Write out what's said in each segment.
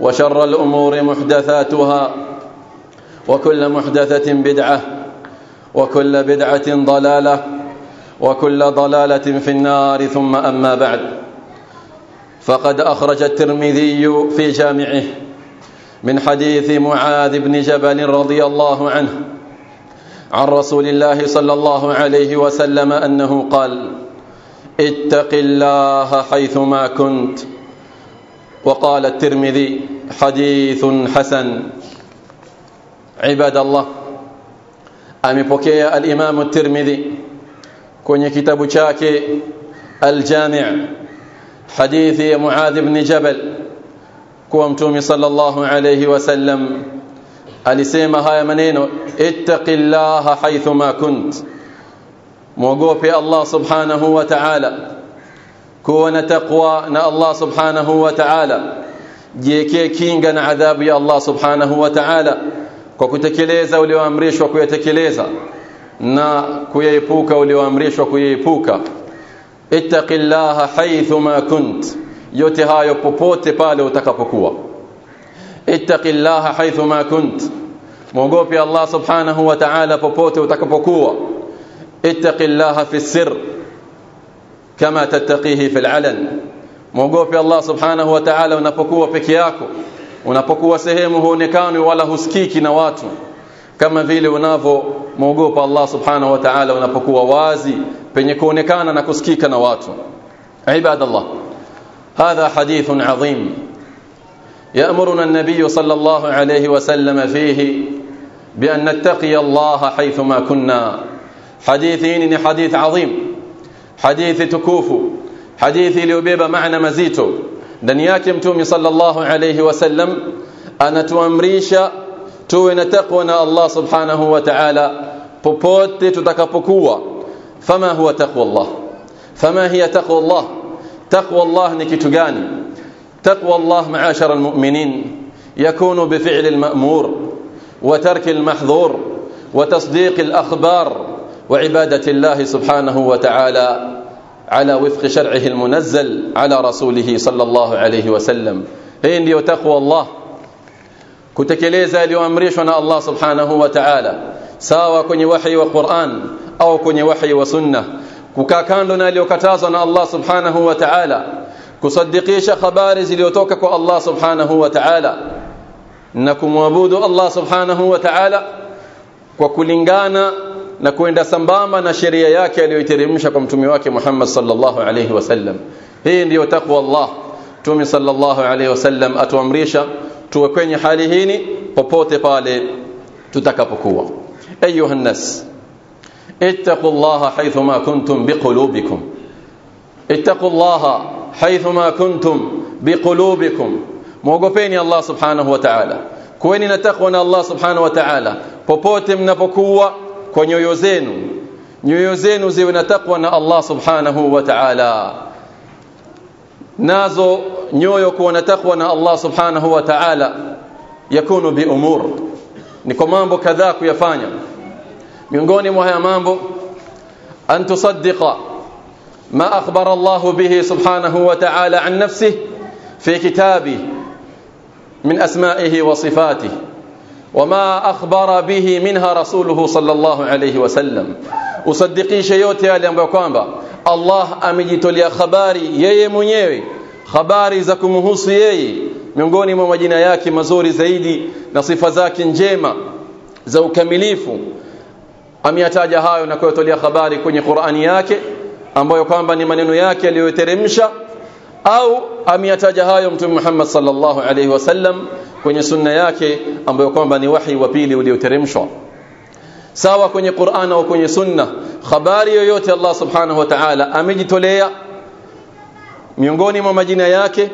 وشر الأمور محدثاتها وكل محدثة بدعة وكل بدعة ضلالة وكل ضلالة في النار ثم أما بعد. فقد أخرج الترمذي في جامعه من حديث معاذ بن جبل رضي الله عنه عن رسول الله صلى الله عليه وسلم أنه قال اتق الله حيثما كنت. وقال الترمذي حديث حسن. عباد الله أمي امبوكيا الإمام الترمذي كوني كتاب شاكي الجامع حديث معاذ بن جبل كومتومي صلى الله عليه وسلم. اليسيما هاي منينو اتق الله حيثما كنت. موقوفي الله سبحانه وتعالى. Allah subhanahu wa ta'ala jiwekee kinga na adhabu ya Allah subhanahu wa ta'ala kwa kutekeleza ulioamrishwa kuyatekeleza na kuyaepuka ulioamrishwa kuyaepuka ittaqillaha haythuma kunt yote hayo popote pale utakapokuwa ittaqillaha haythuma kunt muogope Allah subhanahu wa ta'ala popote utakapokuwa ittaqillaha fi sir كما تتقيه في العلن. موقوف الله سبحانه وتعالى ونفقوه فكياكو ونفقوه سهمه ونكانو ولا هسكيك نواتو كما ذيلي ونافو موقوف الله سبحانه وتعالى ونفقوه وازي فنكو نكانا نكسكيك نواتو عباد الله هذا حديث عظيم يأمرنا النبي صلى الله عليه وسلم فيه بأن نتقي الله حيثما كنا حديثين حديث عظيم حديث تكوف حديث ليبيب معنى مزيته ndani yake mtume sallallahu alayhi wasallam anatuamrisha tuwe na takwa na Allah subhanahu wa ta'ala popote tutakapokuwa fama huwa taqwa Allah fama hiya taqwa Allah taqwa Allah ni kitu gani taqwa Allah ma'ashara almu'minin yakunu bifi'l alma'mur wa tark almahdhur wa tasdiq alakhbar وعبادة الله سبحانه وتعالى على وفق شرعه المنزل على رسوله صلى الله عليه وسلم. هي اللي يتقوى الله. كتكليزا ليوامريشنا الله سبحانه وتعالى. ساوى كني وحي وقرآن أو كني وحي وسنة. كوكا كان لنا ليوكتازنا الله سبحانه وتعالى. كصدقيش خبارز ليوتوككو الله سبحانه وتعالى. نكم وابود الله سبحانه وتعالى. وكلنغانا na kuenda sambamba na sheria yake aliyoiteremsha kwa mtume wake Muhammad sallallahu alayhi wasallam hii ndiyo takwa Allah mtume sallallahu alayhi wasallam atuamrisha tuwe kwenye hali hii popote pale tutakapokuwa ayuha nas ittaqullaha haythuma kuntum biqulubikum ittaqullaha haythuma kuntum biqulubikum muogopeni Allah subhanahu wa ta'ala kuweni na takwa na Allah subhanahu wa ta'ala popote mnapokuwa kwa nyoyo zenu nyoyo zenu ziwe na takwa na Allah subhanahu wa ta'ala nazo nyoyo kuwa na takwa na Allah subhanahu wa ta'ala yakunu bi umur ni kwa mambo kadhaa kuyafanya miongoni mwa haya mambo an tusaddiqa ma akhbara Allah bihi subhanahu wa ta'ala an nafsihi fi kitabihi min asma'ihi wa sifatihi wama akhbara bihi minha rasuluhu sallallahu alayhi wasallam usadikishe yote yale ambayo kwamba Allah amejitolea habari yeye mwenyewe habari za kumhusu yeye miongoni mwa majina yake mazuri zaidi na sifa zake njema za ukamilifu. Ameyataja hayo na kuyatolea habari kwenye Qur'ani yake ambayo kwamba ni maneno yake aliyoteremsha au ameyataja hayo mtume Muhammad sallallahu alaihi wasallam kwenye sunna yake ambayo kwamba ni wahi wa pili ulioteremshwa. Sawa kwenye Qur'an au kwenye sunna habari yoyote Allah subhanahu wa ta'ala amejitolea miongoni mwa majina yake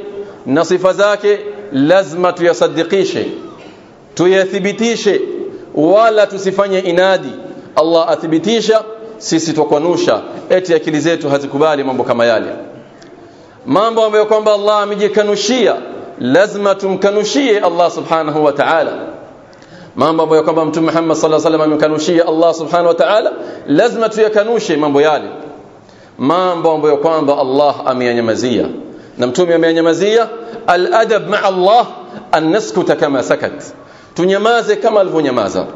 na sifa zake lazima tuyasadikishe tuyathibitishe wala tusifanye inadi. Allah athibitisha sisi tukwanusha eti akili zetu hazikubali mambo kama yale mambo ambayo kwamba Allah amejikanushia lazima tumkanushie Allah subhanahu wa ta'ala. Mambo ambayo kwamba mtume Muhammad sallallahu alaihi wasallam amekanushia Allah subhanahu wa ta'ala lazima tuyakanushe mambo yale. Mambo ambayo kwamba Allah ameyanyamazia. Na mtume ameyanyamazia al-adab ma'a Allah an naskuta kama sakat. Tunyamaze kama alivyonyamaza.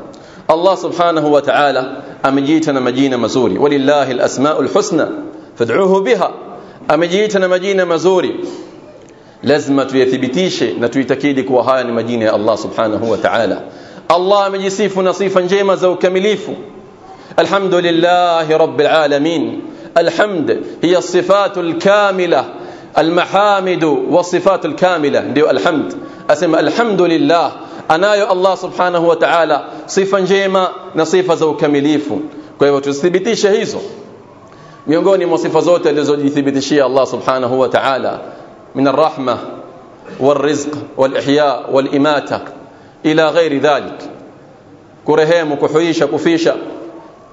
Allah subhanahu wa ta'ala amejiita na majina mazuri. Walillahi al-asma'ul husna. Fad'uhu biha amejiita na majina mazuri lazima tuyathibitishe na tuitakidi kuwa haya ni majina ya Allah subhanahu wa ta'ala Allah amejisifu na sifa njema za ukamilifu alhamdulillahi rabbil alamin alhamd hiya sifatu alkamila المحامد والصفات الكاملة ndio alhamd asema alhamdulillah anayo Allah subhanahu wa ta'ala sifa njema na sifa za ukamilifu kwa hivyo miongoni mwa sifa zote alizojithibitishia Allah subhanahu wa ta'ala من الرحمة والرزق والإحياء والإماتة إلى غير ذلك kurehemu kuhuisha kufisha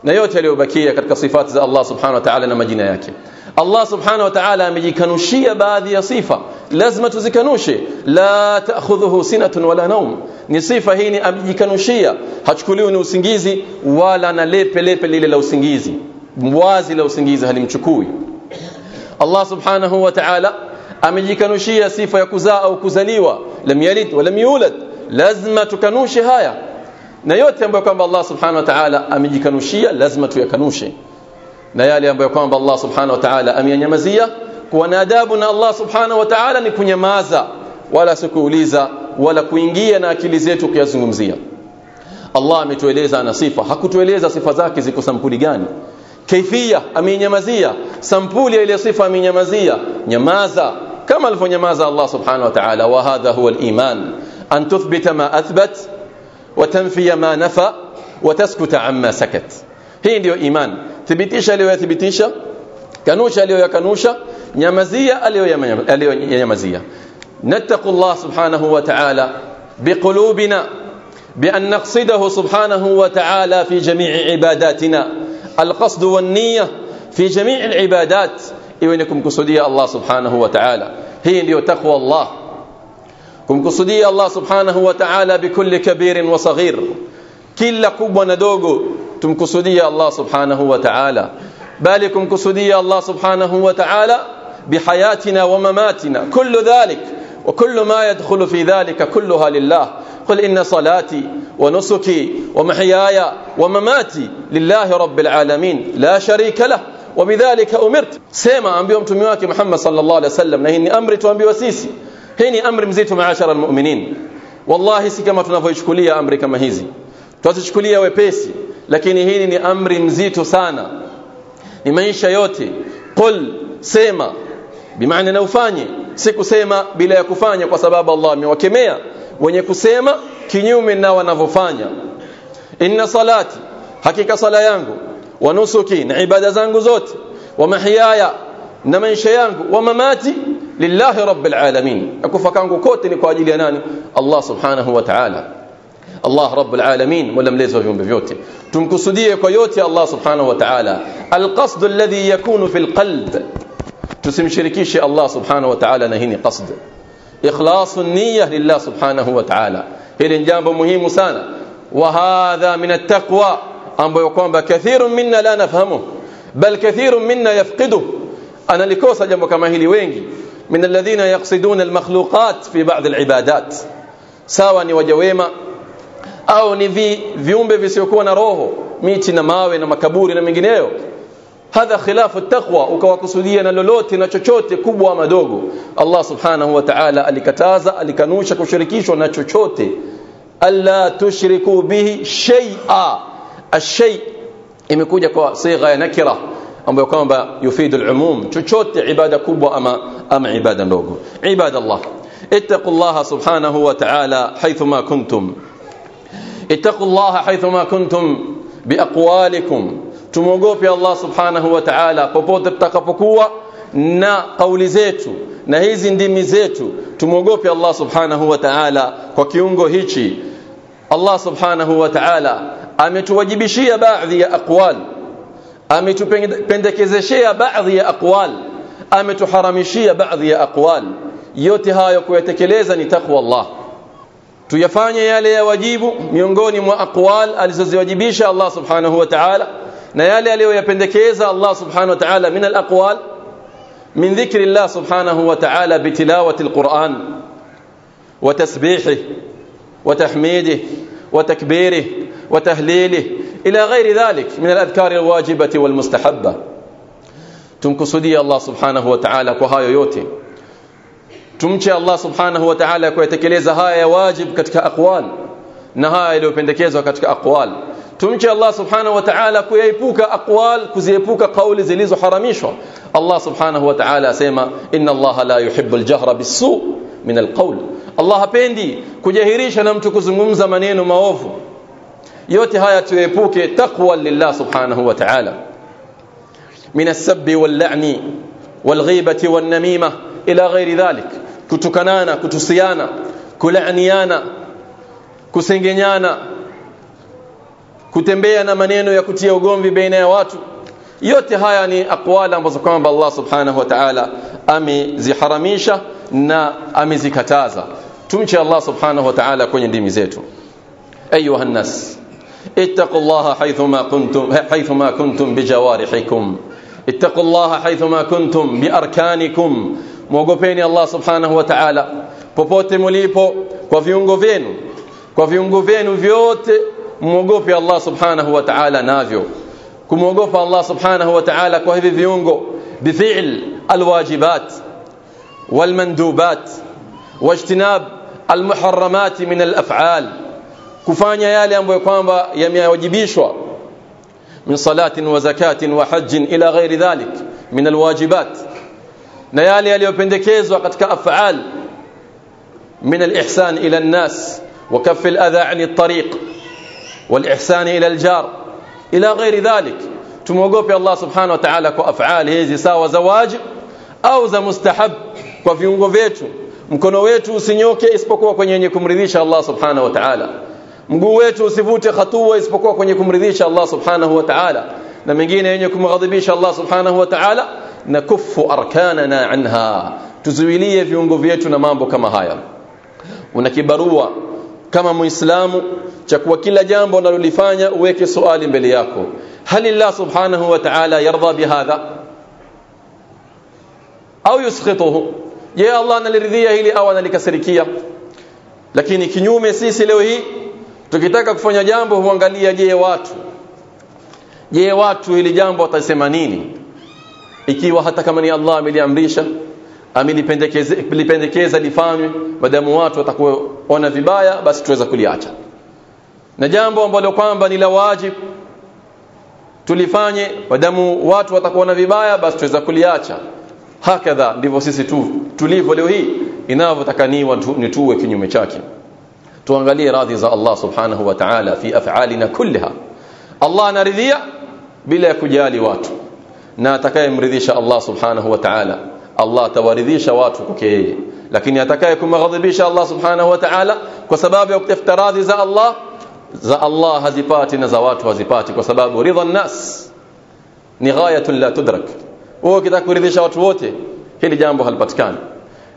na yote yaliyobakia katika sifati za Allah subhanahu wa ta'ala na majina yake Allah subhanahu wa ta'ala amejikanushia baadhi ya sifa lazima tuzikanushe la ta'khudhuhu sinatun wala naum ni sifa hii ni amejikanushia hachukuliwi ni usingizi wala na lepe lepe lile la usingizi wazi la usingizi halimchukui. Allah subhanahu wa ta'ala amejikanushia sifa ya kuzaa au kuzaliwa. Lam yalid wa lam yulad. Lazima tukanushe haya. Na yote ambayo kwamba Allah subhanahu wa ta'ala amejikanushia lazima tuyakanushe. Na yale ambayo kwamba Allah subhanahu wa ta'ala ameyanyamazia kuwa na adabu na Allah subhanahu wa ta'ala ni kunyamaza wala sikuuliza wala kuingia na akili zetu kuyazungumzia. Allah ametueleza ana sifa. Hakutueleza sifa zake ziko sampuli gani kaifia amenyamazia sampuli ile sifa amenyamazia nyamaza kama alivyonyamaza Allah subhanahu wa ta'ala wa hadha huwa al-iman an tuthbita ma athbat wa tanfiya ma nafa wa taskuta amma sakat hii ndio iman thibitisha aliyothibitisha kanusha aliyoyakanusha nyamazia aliyoyanyamazia نتقوا الله سبحانه وتعالى بقلوبنا بأن نقصده سبحانه وتعالى في جميع عباداتنا القصد والنية في جميع العبادات. إيوانكم كسودية الله سبحانه وتعالى. هي اللي تقوى الله. كم كسودية الله سبحانه وتعالى بكل كبير وصغير. كل كوب وندوغ تم كسودية الله سبحانه وتعالى. بالكم كسودية الله سبحانه وتعالى بحياتنا ومماتنا. كل ذلك. وكل ما يدخل في ذلك كلها لله. قل إن صلاتي ونسكي ومحياي ومماتي لله رب العالمين لا شريك له. وبذلك أمرت. سيما أنبيهم تميوك محمد صلى الله عليه وسلم. نهيني أمرت أنبي وسيسي. هيني أمر مزيت معاشر المؤمنين. والله سيكما تنفيشكولي أمر كما هيزي. تنفيشكولي ويبيسي. لكن هيني أمر مزيت سانا. لمنش يوتي قل سيما. بمعنى نوفاني. سيكو سيما بلا يكفاني. وسباب الله من wenye kusema kinyume na wanavyofanya. Inna salati hakika sala yangu wa nusuki na ibada zangu zote wa mahiyaya na maisha yangu wa mamati lillahi rabbil alamin. Akufa kangu kote ni kwa ajili ya nani? Allah subhanahu wa ta'ala. Allah rabbul alamin mola mlezi wa viumbe vyote. Tumkusudie kwa yote Allah subhanahu wa ta'ala. Alqasd alladhi yakunu fil qalb. Tusimshirikishe Allah subhanahu wa ta'ala na hii ni qasd إخلاص النية لله سبحانه وتعالى. هل جانب مهم سانا وهذا من التقوى. أن يقوم بكثير منا لا نفهمه بل كثير منا يفقده. أنا لكوسة جنب كما هي وينجي من الذين يقصدون المخلوقات في بعض العبادات. سواء وجويمة أو نفي فيومبي في سيكون روه ميتنا ماوي نمكبوري نمجنيو hadha khilafu taqwa ukawakusudia na lolote na chochote kubwa ama dogo Allah subhanahu wa ta'ala alikataza alikanusha kushirikishwa na chochote alla tushriku bihi shay'a ash-shay imekuja kwa sigha ya nakira ambayo kwamba yufidu al-umum chochote ibada kubwa ama ama ibada ndogo ibadallah ittaqullaha subhanahu wa ta'ala haythuma kuntum ittaqullaha haythuma kuntum biaqwalikum tumwogope Allah subhanahu wa ta'ala popote tutakapokuwa na kauli zetu na hizi ndimi zetu. Tumwogope Allah subhanahu wa ta'ala kwa kiungo hichi. Allah subhanahu wa ta'ala ametuwajibishia baadhi ya aqwal ametupendekezeshea baadhi ya aqwal ametuharamishia baadhi ya aqwal. Yote hayo kuyatekeleza ni takwa Allah. Tuyafanye yale ya wajibu miongoni mwa aqwal alizoziwajibisha Allah subhanahu wa ta'ala na yale aliyoyapendekeza Allah subhanahu wa ta'ala min al-aqwal min dhikri Allah subhanahu wa ta'ala bitilawati al-Qur'an wa tasbihihi wa tahmidihi wa takbirihi wa tahliilihi ila ghairi dhalik min al-adhkar al-wajibati wal-mustahabba tumkusudia Allah subhanahu wa ta'ala kwa hayo yote tumche Allah subhanahu wa ta'ala kuyatekeleza haya ya wajib katika aqwal na haya yaliyopendekezwa katika aqwal tumche Allah subhanahu wa ta'ala kuyaepuka aqwal kuziepuka kauli zilizoharamishwa Allah subhanahu wa ta'ala asema inna Allah la yuhibbu al-jahra bis-su' min al-qawl Allah hapendi kujahirisha na mtu kuzungumza maneno maovu yote haya tuepuke taqwa lillah subhanahu wa ta'ala min as-sabbi wal-la'ni wal-ghibati wan-namimah ila ghairi dhalik kutukanana kutusiana kulaaniana kusengenyana kutembea na maneno ya kutia ugomvi baina ya watu. Yote haya ni aqwala ambazo kwamba Allah subhanahu wa ta'ala ameziharamisha na amezikataza. Tumche Allah subhanahu wa ta'ala kwenye ndimi zetu. Ayuha nas ittaqullaha haythuma kuntum haythuma kuntum bijawarihikum ittaqullaha haythuma kuntum biarkanikum mwogopeni Allah subhanahu wa ta'ala. Popote mulipo kwa viungo vyenu kwa viungo vyenu vyote mwogope Allah subhanahu wa ta'ala navyo kumwogopa Allah subhanahu wa ta'ala kwa hivi viungo bifi'l alwajibat walmandubat wajtinab almuharramat min alaf'al kufanya yale ambayo kwamba yamewajibishwa min salatin wa zakatin wa hajjin ila ghairi dhalik min alwajibat na yale yaliyopendekezwa katika af'al min alihsan ila an-nas wa kaff al-adha 'an at-tariq والإحسان إلى الجار إلى غير ذلك تموقوبي الله سبحانه وتعالى كأفعال hizi sawa za wajib au za mustahab kwa viungo vyetu mkono wetu usinyoke isipokuwa kwenye yenye kumridhisha Allah subhanahu wa ta'ala mguu wetu usivute hatua isipokuwa kwenye kumridhisha Allah subhanahu wa ta'ala na mengine yenye kumghadhibisha Allah subhanahu wa ta'ala na kufu arkanana anha tuzuilie viungo vyetu na mambo kama haya una kibarua kama muislamu cha kuwa kila jambo unalolifanya uweke swali mbele yako. Hal Allah subhanahu wa ta'ala yarda bihadha au yuskhituhu? Je Allah analiridhia hili au analikasirikia? Lakini kinyume sisi leo hii tukitaka kufanya jambo huangalia je watu? Je watu hili jambo watasema nini? Ikiwa hata kama ni Allah ameliamrisha amelipendekeza lipendekeza lifanywe madamu watu watakuona vibaya basi tuweza kuliacha na jambo ambalo kwamba ni la wajib tulifanye wadamu watu watakuona vibaya basi tuweza kuliacha. Hakadha ndivyo sisi tu tulivyo leo hii. Inavyotakaniwa ni tuwe kinyume chake. Tuangalie radhi za Allah subhanahu wa ta'ala fi af'alina kullaha Allah anaridhia bila ya kujali watu. Na atakayemridhisha Allah subhanahu wa ta'ala Allah atawaridhisha watu kwake yeye. Lakini atakaye kumghadhibisha Allah subhanahu wa ta'ala kwa sababu ya kutafuta radhi za Allah za Allah hazipati na za watu hazipati kwa sababu ridha nas ni ghayatun la tudrak wewe ukitaka kuridhisha watu wote hili jambo halipatikani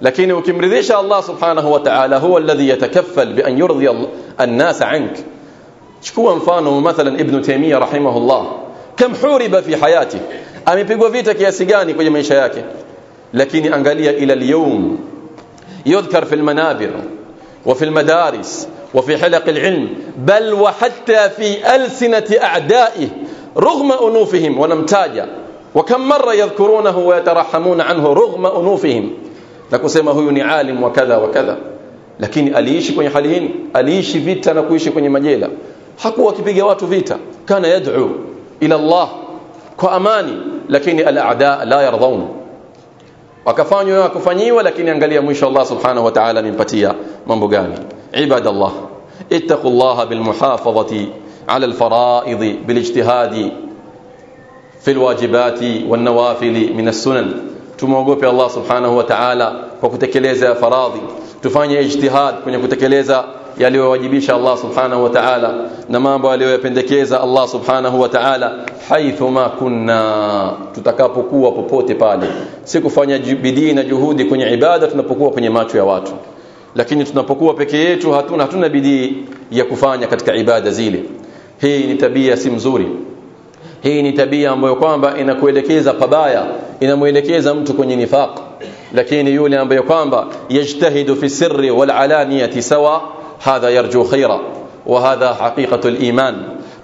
lakini ukimridhisha Allah subhanahu wa ta'ala huwa alladhi yatakaffal bi an yurdi an-nas ank chukua mfano mathalan ibn taymiyyah rahimahullah kam huriba fi hayati amepigwa vita kiasi gani kwenye maisha yake lakini angalia ila al-yawm يذكر في المنابر وفي المدارس وفي حلق العلم بل وحتى في ألسنة أعدائه رغم أنوفهم ونمتاج وكم مرة يذكرونه ويترحمون عنه رغم أنوفهم. لكن سيما هو وكذا وكذا. لكن أليش كوني حالهين أليش فيتا نكويش كوني مجيلة حقوا كبيقى واتو فيتا. كان يدعو إلى الله كأماني لكن الأعداء لا يرضون. وكفاني وكفاني ولكن ينقل يا الله سبحانه وتعالى من فتية من بقاني. عباد الله اتقوا الله بالمحافظة على الفرائض بالاجتهاد في الواجبات والنوافل من السنن. تموقف الله سبحانه وتعالى وكتكليز فراضي تفاني اجتهاد كتكليز يلي واجبيش الله سبحانه وتعالى نمام بالي ويبندكيز الله سبحانه وتعالى حيثما كنا تتكابو كوا بوبوتي بالي سيكو فاني بدين جهودي كني عبادة نبقوا كني ماتو يواتو lakini tunapokuwa peke yetu hatuna hatuna bidii ya kufanya katika ibada zile hii ni tabia si mzuri hii ni tabia ambayo kwamba inakuelekeza pabaya inamuelekeza mtu kwenye nifaq lakini yule ambaye kwamba yajtahidu fi sirri wal alaniyati sawa hadha yarju khaira wa hadha haqiqatu al iman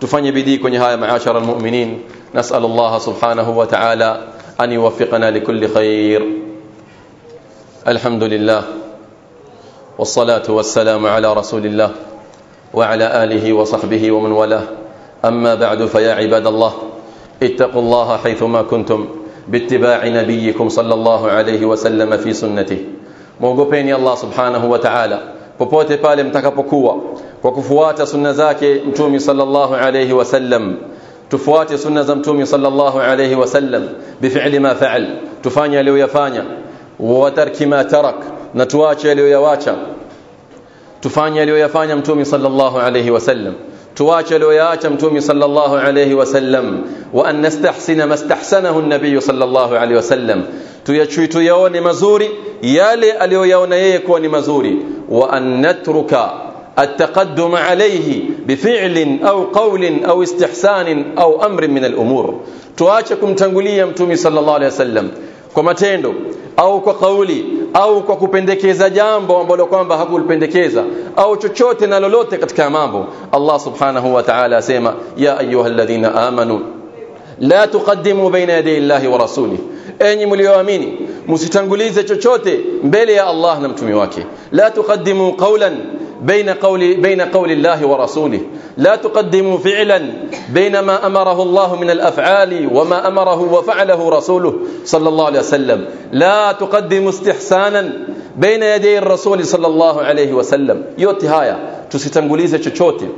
tufanye bidii kwenye haya maashara al mu'minin nas'al Allah subhanahu wa ta'ala an yuwaffiqana likulli khair alhamdulillah والصلاة والسلام على رسول الله وعلى آله وصحبه ومن والاه أما بعد فيا عباد الله اتقوا الله حيثما كنتم باتباع نبيكم صلى الله عليه وسلم في سنته موقفين الله سبحانه وتعالى popote pale mtakapokuwa kwa kufuata sunna zake mtume sallallahu alayhi wasallam tufuate sunna za mtume sallallahu alayhi wasallam bifi'li ma fa'al tufanye aliyoyafanya wa tarki ma tarak na tuache aliyoyawacha tufanye aliyoyafanya mtume sallallahu alayhi wasallam tuache aliyoyaacha mtume sallallahu alayhi wasallam wa an nastahsina mastahsanahu an-nabiy sallallahu alayhi wasallam tuyachui tuyaone mazuri yale aliyoyaona yeye kuwa ni mazuri wa an natruka التقدم عليه بفعل أو قول أو استحسان أو أمر من الأمور تواچكم تنقليا متومي صلى الله عليه وسلم kwa matendo au kwa kauli au kwa kupendekeza jambo ambalo kwamba hakulipendekeza au chochote na lolote katika mambo Allah subhanahu wa ta'ala asema ya ayyuhalladhina amanu la tuqaddimu baina yaday Allahi wa rasulih enyi mlioamini msitangulize chochote mbele ya Allah na mtume wake. La tuqaddimu qawlan بين قول بين قول الله ورسوله. لا تقدموا فعلا بين ما أمره الله من الأفعال وما أمره وفعله رسوله صلى الله عليه وسلم. لا تقدموا استحسانا بين يدي الرسول صلى الله عليه وسلم. yote haya tusitangulize chochote.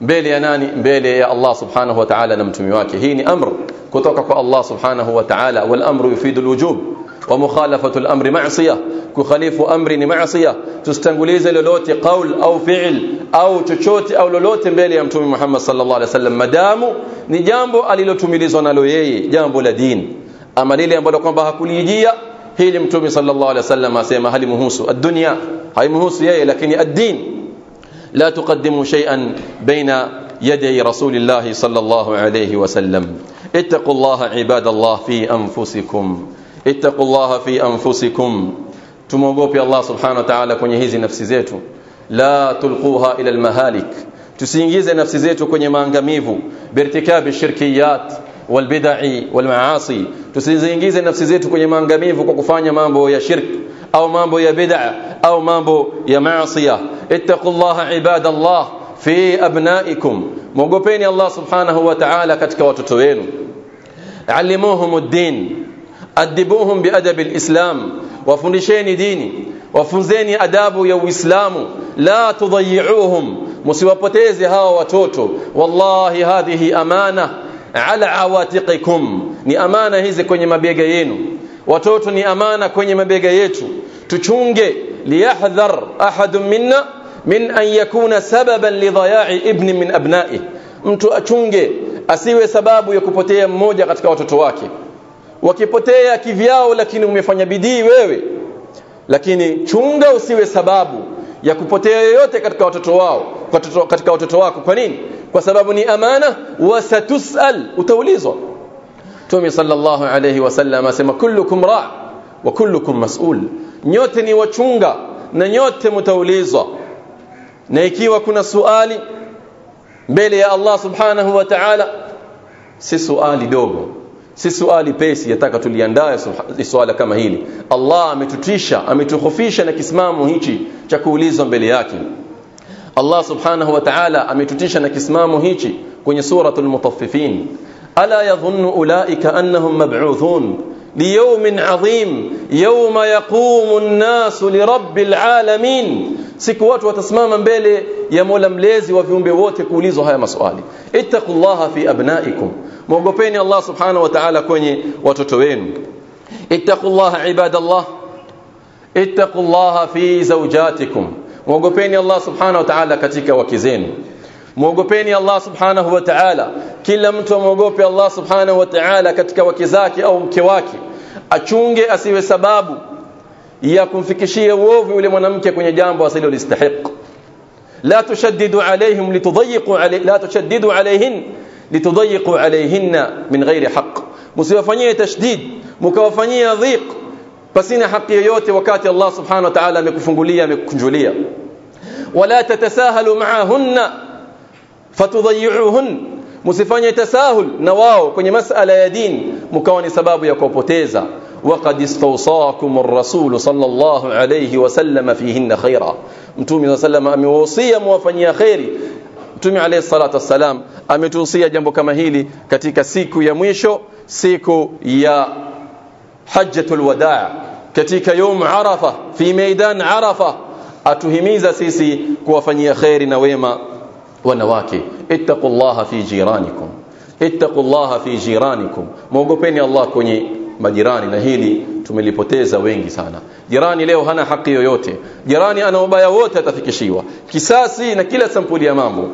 mbele ya nani mbele ya الله سبحانه وتعالى na mtume wake. hii ni أمر. kutoka الله سبحانه وتعالى والأمر يفيد الوجوب. ومخالفة الأمر معصية. kukhalifu أمر معصية. tusitangulize lolote قول أو فعل au chochote au lolote mbele ya mtume محمد صلى الله عليه وسلم. madamu ni jambo alilotumilizwa nalo yeye jambo la dini ama lile ambalo kwamba hakulijia hili mtume صلى الله عليه وسلم amesema hili lahusu dunia. hayamhusu yeye lakini dini. لا تقدموا شيئا بين يدي رسول الله صلى الله عليه وسلم. اتقوا الله عباد الله في أنفسكم. اتقوا الله في أنفسكم tumwogope الله سبحانه وتعالى kwenye hizi nafsi zetu لا تلقوها إلى المهالك tusiingize nafsi zetu kwenye maangamivu birtikabi shirkiyat walbid'i walmaasi tusiingize nafsi zetu kwenye maangamivu kwa kufanya mambo ya shirk au mambo ya bid'a au mambo ya maasiya ittaqullaha ibadallah fi abnaikum mwogopeni Allah subhanahu wa ta'ala katika watoto wenu alimuhum ad-din adibuhum biadabi alislam wafundisheni dini. Wafunzeni adabu ya uislamu. La tudhayi'uhum. Msiwapoteze hawa watoto. Wallahi hadhihi amana ala awatiqikum. Ni amana hizi kwenye mabega yenu. Watoto ni amana kwenye mabega yetu. Tuchunge. Liyahdhar ahadun minna min an yakuna sababan lidhaya'i ibni min abna'i. Mtu achunge asiwe sababu ya kupotea mmoja katika watoto wake wakipotea kivyao lakini umefanya bidii wewe. Lakini chunga usiwe sababu ya kupotea yoyote katika watoto wao katika watoto wako. Kwa nini? Kwa sababu ni amana wasatusal utaulizwa. Mtume sallallahu alayhi wasallam asema kullukum ra wa kullukum mas'ul. Nyote ni wachunga na nyote mtaulizwa. Na ikiwa kuna suali mbele ya Allah subhanahu wa ta'ala si suali dogo si suali pesi yataka tuliandae swala kama hili. Allah ametutisha ametuhofisha na kisimamo hichi cha kuulizwa mbele yake. Allah subhanahu wa ta'ala ametutisha na kisimamo hichi kwenye suratul mutaffifin. Ala yadhunnu ulaika annahum mab'uthun liyawmin adhim yawma yaqumu an-nasu lirabbil 'alamin siku watu watasimama mbele ya Mola mlezi wa viumbe wote kuulizwa haya maswali. Ittaqullaha fi abnaikum. Muogopeni Allah subhanahu wa ta'ala kwenye watoto wenu. Ittaqullaha ibadallah. Ittaqullaha fi zawjatikum. Muogopeni Allah subhanahu wa ta'ala katika wake zenu muogopeni Allah subhanahu wa ta'ala. Kila mtu amuogope Allah subhanahu wa ta'ala katika wake zake au mke wake. Achunge asiwe sababu ya kumfikishia uovu yule mwanamke kwenye jambo asilolistahiq la tushaddidu alaihim litudayyiqu alayhi la tushaddidu alayhin litudayyiqu alayhinna min ghairi haqq. Msiwafanyie tashdid mkawafanyia dhiq pasina haki yoyote wakati Allah subhanahu wa ta'ala amekufungulia amekukunjulia. Wala tatasahalu ma'ahunna fatudayyi'uhun msifanye tasahul na wao kwenye masala ya dini mkawa ni sababu ya kuwapoteza وقد استوصاكم الرسول صلى الله عليه وسلم فيهن خيرا mtume صلى الله عليه amewausia muwafanyia khairi mtume alayhi salatu wassalam ametuhusia jambo kama hili katika siku ya mwisho siku ya hajjatul wadaa katika يوم arafa fi maidan arafa atuhimiza sisi kuwafanyia khairi na wema wanawake ittaqullaha fi jiranikum ittaqullaha fi jiranikum muogopeni Allah kwenye majirani na hili tumelipoteza wengi sana jirani leo hana haki yoyote jirani ana ubaya wote atafikishiwa kisasi na kila sampuli ya mambo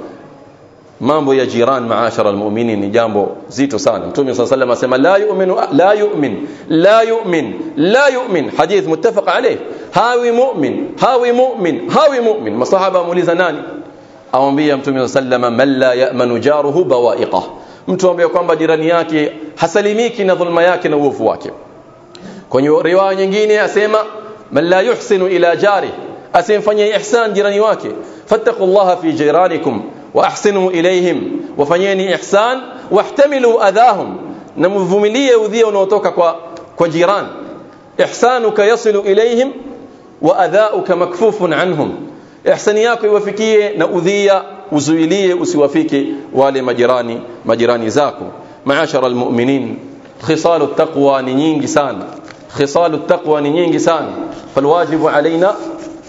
mambo ya jiran maashara almu'minin ni jambo zito sana mtume صلى الله عليه asema la yu'minu la yu'min la yu'min la yu'min hadith muttafaq alayh hawi mu'min hawi mu'min hawi mu'min masahaba muuliza nani amwambia mtume sallama man la ya'manu jaruhu bawaiqah. Mtu ambaye kwamba jirani yake hasalimiki na dhulma yake na uovu wake. Kwenye riwaya nyingine asema man la yuhsinu ila jari asimfanyie ihsan jirani wake. Fattaqullaha fi jiranikum wa ahsinu ilayhim wafanyeni ihsan wahtamilu adhahum na udhia unaotoka kwa kwa jirani. Ihsanuka yasilu ilayhim wa adhauka makfufun anhum. Ihsani yako iwafikie na udhia uzuilie usiwafike wale majirani majirani zako maashara almu'minin khisalu taqwa ni nyingi sana khisalu taqwa ni nyingi sana falwajibu alaina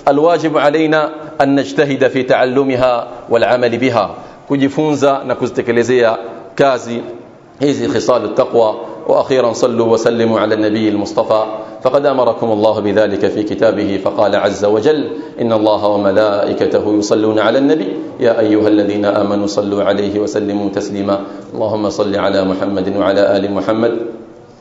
alwajibu alaina an najtahida fi ta'allumiha wal amali biha kujifunza na kuzitekelezea kazi hizi khisalu taqwa وأخيرا صلوا وسلموا على النبي المصطفى. فقد أمركم الله بذلك في كتابه فقال عز وجل إن الله وملائكته يصلون على النبي. يا أيها الذين آمنوا صلوا عليه وسلموا تسليما. اللهم صل على محمد وعلى آل محمد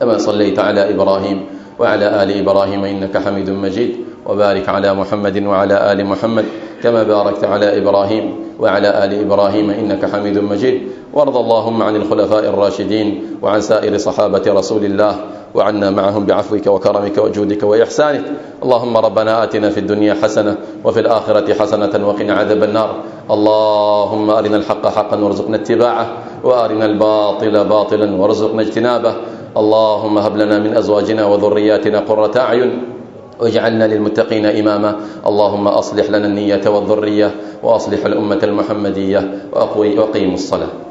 كما صليت على إبراهيم وعلى آل إبراهيم إنك حميد مجيد. وبارك على محمد وعلى آل محمد كما باركت على إبراهيم وعلى آل إبراهيم إنك حميد مجيد. وارض اللهم عن الخلفاء الراشدين وعن سائر صحابة رسول الله وعنا معهم بعفوك وكرمك وجودك وإحسانك. اللهم ربنا آتنا في الدنيا حسنة وفي الآخرة حسنة وقنا عذاب النار. اللهم أرنا الحق حقا وارزقنا اتباعه وأرنا الباطل باطلا وارزقنا اجتنابه. اللهم هب لنا من أزواجنا وذرياتنا قرة أعين واجعلنا للمتقين إماما. اللهم أصلح لنا النية والذرية وأصلح الأمة المحمدية وأقيم الصلاة.